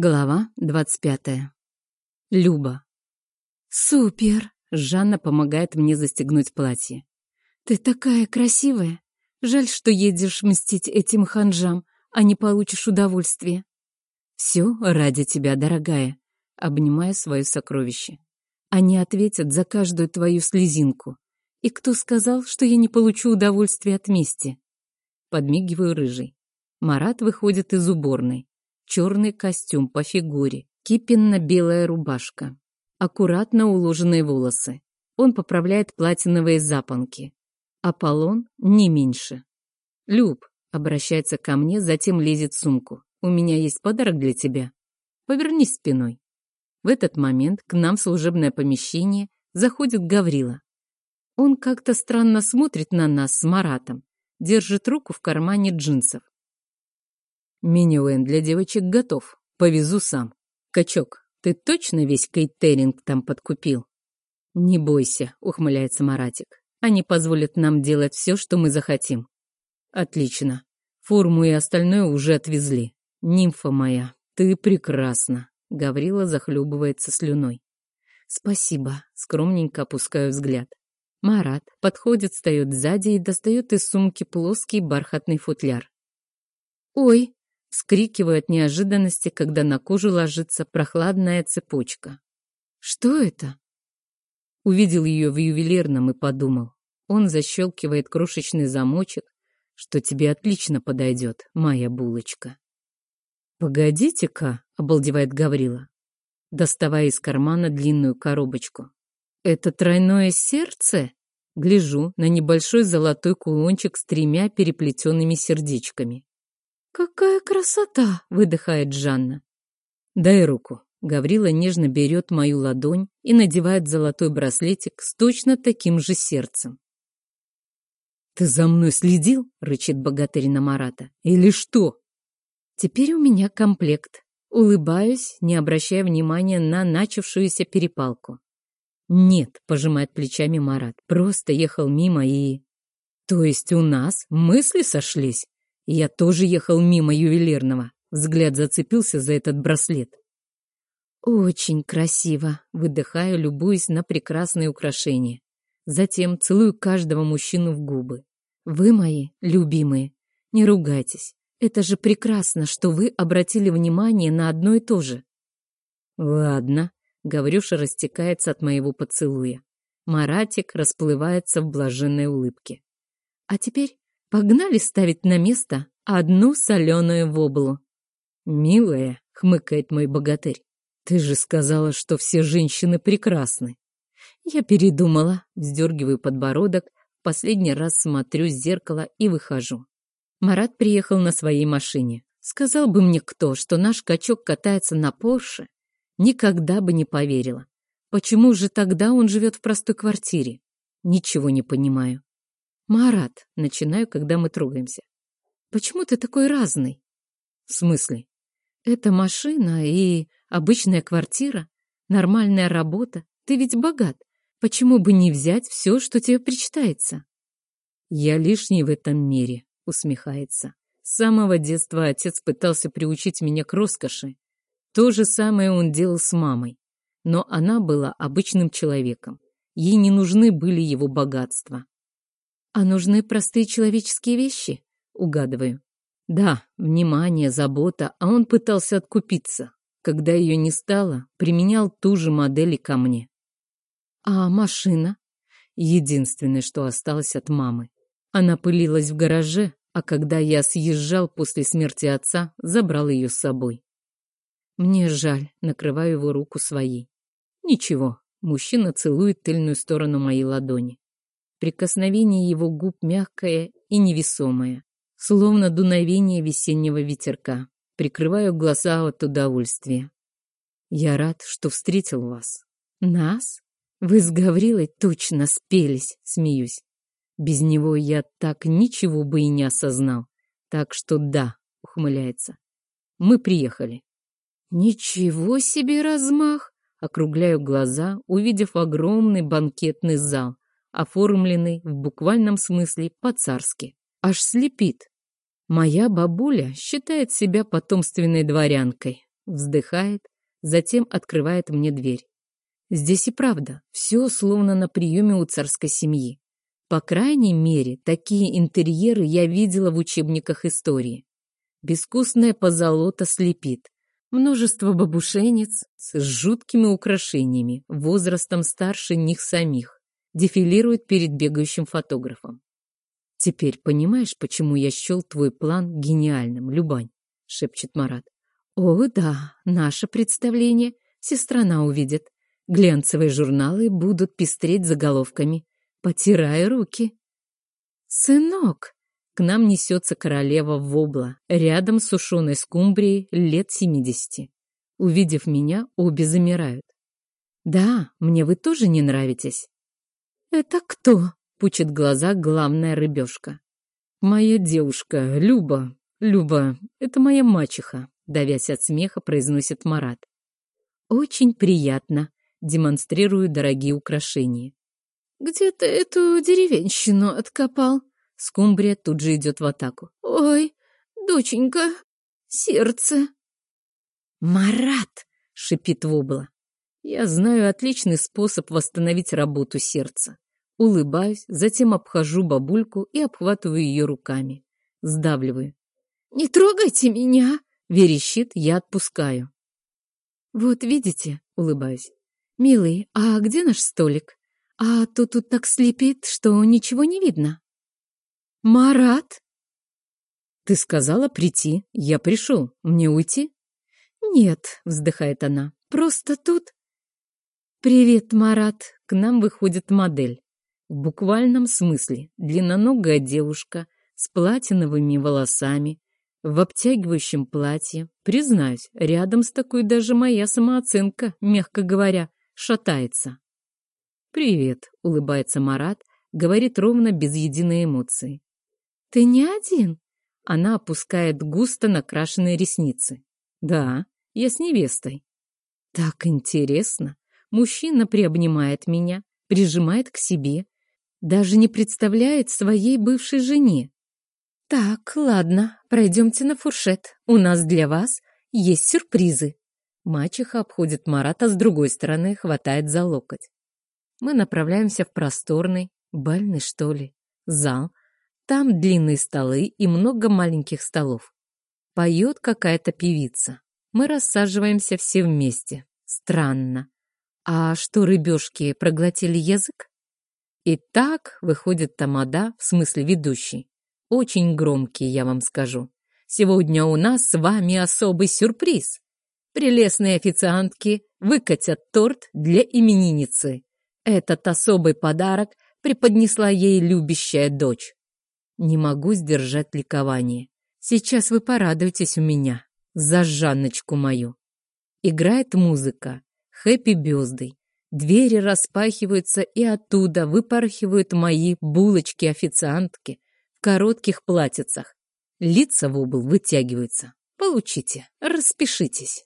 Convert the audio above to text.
Глава двадцать пятая. Люба. «Супер!» — Жанна помогает мне застегнуть платье. «Ты такая красивая! Жаль, что едешь мстить этим ханжам, а не получишь удовольствие». «Все ради тебя, дорогая», — обнимая свое сокровище. «Они ответят за каждую твою слезинку. И кто сказал, что я не получу удовольствие от мести?» Подмигиваю рыжий. Марат выходит из уборной. Черный костюм по фигуре, кипенно-белая рубашка, аккуратно уложенные волосы. Он поправляет платиновые запонки. Аполлон не меньше. «Люб», — обращается ко мне, затем лезет в сумку. «У меня есть подарок для тебя. Повернись спиной». В этот момент к нам в служебное помещение заходит Гаврила. Он как-то странно смотрит на нас с Маратом, держит руку в кармане джинсов. Миниуэн для девочек готов. Повезу сам. Качок, ты точно весь кейтеринг там подкупил? Не бойся, ухмыляется Маратик. Они позволят нам делать все, что мы захотим. Отлично. Форму и остальное уже отвезли. Нимфа моя, ты прекрасна. Гаврила захлебывается слюной. Спасибо. Скромненько опускаю взгляд. Марат подходит, встает сзади и достает из сумки плоский бархатный футляр. «Ой!» Вскрикиваю от неожиданности, когда на кожу ложится прохладная цепочка. «Что это?» Увидел ее в ювелирном и подумал. Он защелкивает крошечный замочек, что тебе отлично подойдет, моя булочка. «Погодите-ка», — обалдевает Гаврила, доставая из кармана длинную коробочку. «Это тройное сердце?» Гляжу на небольшой золотой кулончик с тремя переплетенными сердечками. «Какая красота!» — выдыхает Жанна. «Дай руку». Гаврила нежно берет мою ладонь и надевает золотой браслетик с точно таким же сердцем. «Ты за мной следил?» — рычит богатырь на Марата. «Или что?» «Теперь у меня комплект». Улыбаюсь, не обращая внимания на начавшуюся перепалку. «Нет», — пожимает плечами Марат, — «просто ехал мимо и...» «То есть у нас мысли сошлись?» Я тоже ехал мимо ювелирного. Взгляд зацепился за этот браслет. «Очень красиво», — выдыхаю, любуясь на прекрасные украшения. Затем целую каждого мужчину в губы. «Вы мои любимые. Не ругайтесь. Это же прекрасно, что вы обратили внимание на одно и то же». «Ладно», — Гаврюша растекается от моего поцелуя. Маратик расплывается в блаженной улыбке. «А теперь Погнали ставить на место одну соленую воблу. «Милая», — хмыкает мой богатырь, — «ты же сказала, что все женщины прекрасны». Я передумала, вздергиваю подбородок, последний раз смотрю в зеркало и выхожу. Марат приехал на своей машине. Сказал бы мне кто, что наш качок катается на Порше, никогда бы не поверила. Почему же тогда он живет в простой квартире? Ничего не понимаю. «Марат», — начинаю, когда мы трогаемся. «Почему ты такой разный?» «В смысле?» «Это машина и обычная квартира, нормальная работа. Ты ведь богат. Почему бы не взять все, что тебе причитается?» «Я лишний в этом мире», — усмехается. С самого детства отец пытался приучить меня к роскоши. То же самое он делал с мамой. Но она была обычным человеком. Ей не нужны были его богатства. А нужны простые человеческие вещи? Угадываю. Да, внимание, забота, а он пытался откупиться. Когда ее не стало, применял ту же модель и ко мне. А машина? Единственное, что осталось от мамы. Она пылилась в гараже, а когда я съезжал после смерти отца, забрал ее с собой. Мне жаль, накрываю его руку своей. Ничего, мужчина целует тыльную сторону моей ладони. Прикосновение его губ мягкое и невесомое, словно дуновение весеннего ветерка. Прикрываю глаза от удовольствия. Я рад, что встретил вас. Нас? Вы с Гаврилой точно спелись, смеюсь. Без него я так ничего бы и не осознал. Так что да, ухмыляется. Мы приехали. Ничего себе размах! Округляю глаза, увидев огромный банкетный зал, оформленный в буквальном смысле по-царски. Аж слепит. Моя бабуля считает себя потомственной дворянкой. вздыхает, затем открывает мне дверь. Здесь и правда, все словно на приеме у царской семьи. По крайней мере, такие интерьеры я видела в учебниках истории. Безвкусная позолота слепит. Множество бабушенец с жуткими украшениями, возрастом старше них самих, дефилируют перед бегающим фотографом. «Теперь понимаешь, почему я счел твой план гениальным, Любань?» — шепчет Марат. «О, да, наше представление вся страна увидит. Глянцевые журналы будут пестреть заголовками. Потирая руки». «Сынок!» К нам несется королева Вобла, рядом с сушеной скумбрией лет семидесяти. Увидев меня, обе замирают. «Да, мне вы тоже не нравитесь». «Это кто?» Пучит глаза главная рыбешка. «Моя девушка, Люба, Люба, это моя мачеха», давясь от смеха, произносит Марат. «Очень приятно», демонстрирую дорогие украшения. «Где ты эту деревенщину откопал?» Скумбрия тут же идет в атаку. «Ой, доченька, сердце!» «Марат!» — шипит Вобла. «Я знаю отличный способ восстановить работу сердца. Улыбаюсь, затем обхожу бабульку и обхватываю ее руками. Сдавливаю. «Не трогайте меня!» — верещит, я отпускаю. «Вот видите?» — улыбаюсь. «Милый, а где наш столик? А то тут так слепит, что ничего не видно». «Марат?» «Ты сказала прийти. Я пришел. Мне уйти?» «Нет», — вздыхает она, — «просто тут...» «Привет, Марат!» К нам выходит модель. В буквальном смысле длинноногая девушка с платиновыми волосами, в обтягивающем платье. Признаюсь, рядом с такой даже моя самооценка, мягко говоря, шатается. «Привет», — улыбается Марат, говорит ровно без единой эмоции. «Ты не один?» Она опускает густо накрашенные ресницы. «Да, я с невестой». «Так интересно!» Мужчина приобнимает меня, прижимает к себе, даже не представляет своей бывшей жене. «Так, ладно, пройдемте на фуршет. У нас для вас есть сюрпризы». Мачеха обходит Марата с другой стороны, хватает за локоть. Мы направляемся в просторный, бальный что ли, зал. Там длинные столы и много маленьких столов. Поет какая-то певица. Мы рассаживаемся все вместе. Странно. А что, рыбешки проглотили язык? И так выходит тамада, в смысле ведущий. Очень громкий, я вам скажу. Сегодня у нас с вами особый сюрприз. Прелестные официантки выкатят торт для именинницы. Этот особый подарок преподнесла ей любящая дочь. Не могу сдержать ликование. Сейчас вы порадуетесь у меня за Жанночку мою. Играет музыка. Хэппи Бёздый. Двери распахиваются, и оттуда выпархивают мои булочки-официантки в коротких платьицах. Лица в угол вытягиваются. Получите, распишитесь.